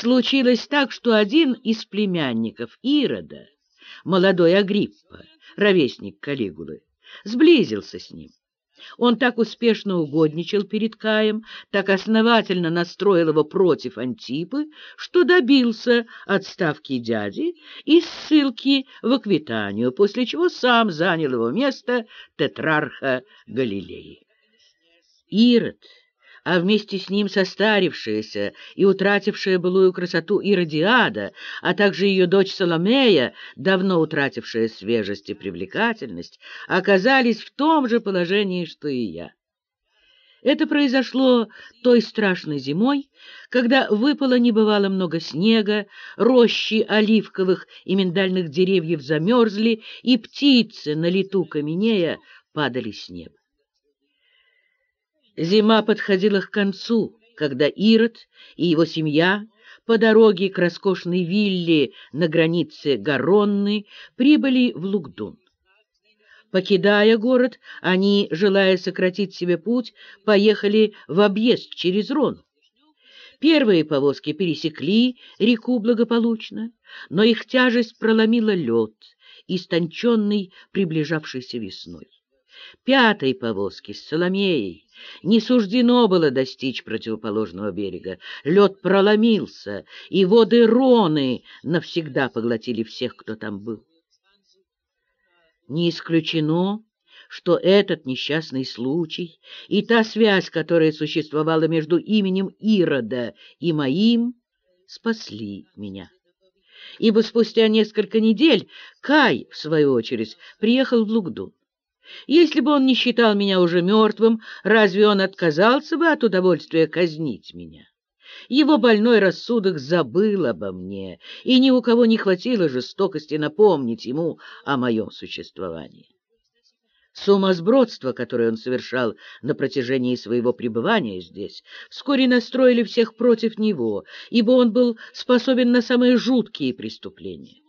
случилось так, что один из племянников Ирода, молодой Агриппа, ровесник Калигулы, сблизился с ним. Он так успешно угодничал перед Каем, так основательно настроил его против Антипы, что добился отставки дяди и ссылки в Аквитанию, после чего сам занял его место тетрарха Галилеи. Ирод а вместе с ним состарившаяся и утратившая былую красоту Иродиада, а также ее дочь Соломея, давно утратившая свежесть и привлекательность, оказались в том же положении, что и я. Это произошло той страшной зимой, когда выпало небывало много снега, рощи оливковых и миндальных деревьев замерзли, и птицы на лету каменея падали с неба. Зима подходила к концу, когда Ирод и его семья по дороге к роскошной вилле на границе Гаронны прибыли в Лугдун. Покидая город, они, желая сократить себе путь, поехали в объезд через Рон. Первые повозки пересекли реку благополучно, но их тяжесть проломила лед, истонченный приближавшейся весной. Пятой повозки с Соломеей не суждено было достичь противоположного берега. Лед проломился, и воды Роны навсегда поглотили всех, кто там был. Не исключено, что этот несчастный случай и та связь, которая существовала между именем Ирода и моим, спасли меня. Ибо спустя несколько недель Кай, в свою очередь, приехал в Лугдун. Если бы он не считал меня уже мертвым, разве он отказался бы от удовольствия казнить меня? Его больной рассудок забыл обо мне, и ни у кого не хватило жестокости напомнить ему о моем существовании. Сумасбродство, которое он совершал на протяжении своего пребывания здесь, вскоре настроили всех против него, ибо он был способен на самые жуткие преступления.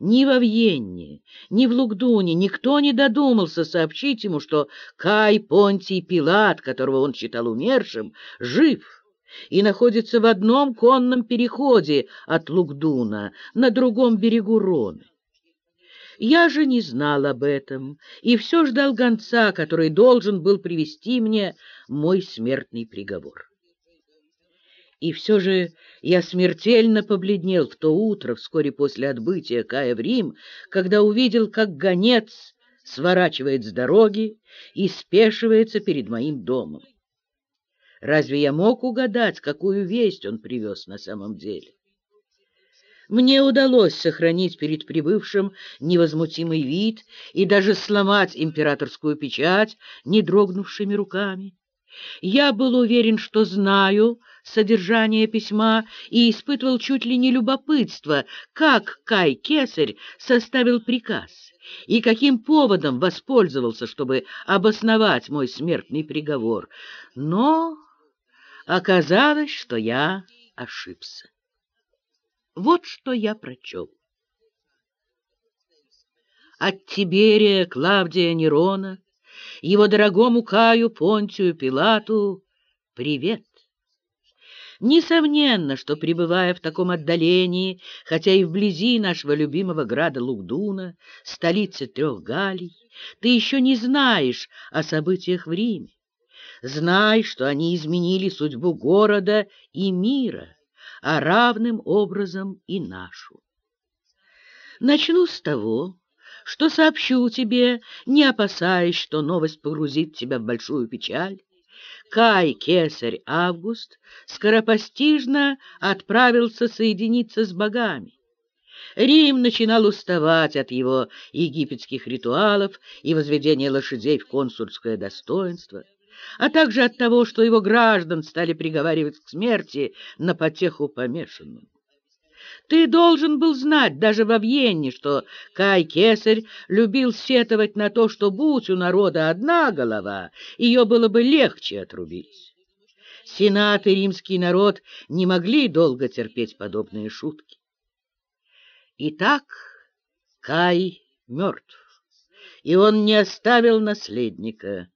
Ни во Вьенне, ни в Лугдуне никто не додумался сообщить ему, что Кай Понтий Пилат, которого он считал умершим, жив и находится в одном конном переходе от Лугдуна на другом берегу Роны. Я же не знал об этом и все ждал гонца, который должен был привести мне мой смертный приговор. И все же я смертельно побледнел в то утро, вскоре после отбытия Кая в Рим, когда увидел, как гонец сворачивает с дороги и спешивается перед моим домом. Разве я мог угадать, какую весть он привез на самом деле? Мне удалось сохранить перед прибывшим невозмутимый вид и даже сломать императорскую печать не дрогнувшими руками. Я был уверен, что знаю содержание письма и испытывал чуть ли не любопытство, как Кай Кесарь составил приказ и каким поводом воспользовался, чтобы обосновать мой смертный приговор. Но оказалось, что я ошибся. Вот что я прочел. От Тиберия Клавдия Нерона его дорогому Каю Понтию Пилату привет. Несомненно, что, пребывая в таком отдалении, хотя и вблизи нашего любимого града Лугдуна, столицы трех Галий, ты еще не знаешь о событиях в Риме. Знай, что они изменили судьбу города и мира, а равным образом и нашу. Начну с того, что сообщу тебе, не опасаясь, что новость погрузит тебя в большую печаль. Кай Кесарь Август скоропостижно отправился соединиться с богами. Рим начинал уставать от его египетских ритуалов и возведения лошадей в консульское достоинство, а также от того, что его граждан стали приговаривать к смерти на потеху помешанным. Ты должен был знать даже в Вьенне, что Кай Кесарь любил сетовать на то, что, будь у народа одна голова, ее было бы легче отрубить. Сенат и римский народ не могли долго терпеть подобные шутки. Итак, Кай мертв, и он не оставил наследника.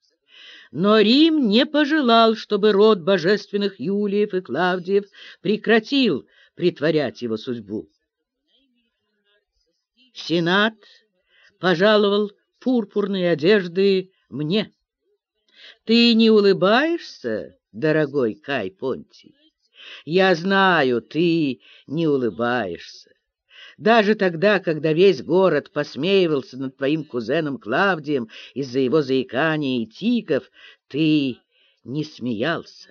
Но Рим не пожелал, чтобы род божественных Юлиев и Клавдиев прекратил притворять его судьбу. Сенат пожаловал пурпурные одежды мне. Ты не улыбаешься, дорогой Кай Понтий? Я знаю, ты не улыбаешься. Даже тогда, когда весь город посмеивался над твоим кузеном Клавдием из-за его заикания и тиков, ты не смеялся.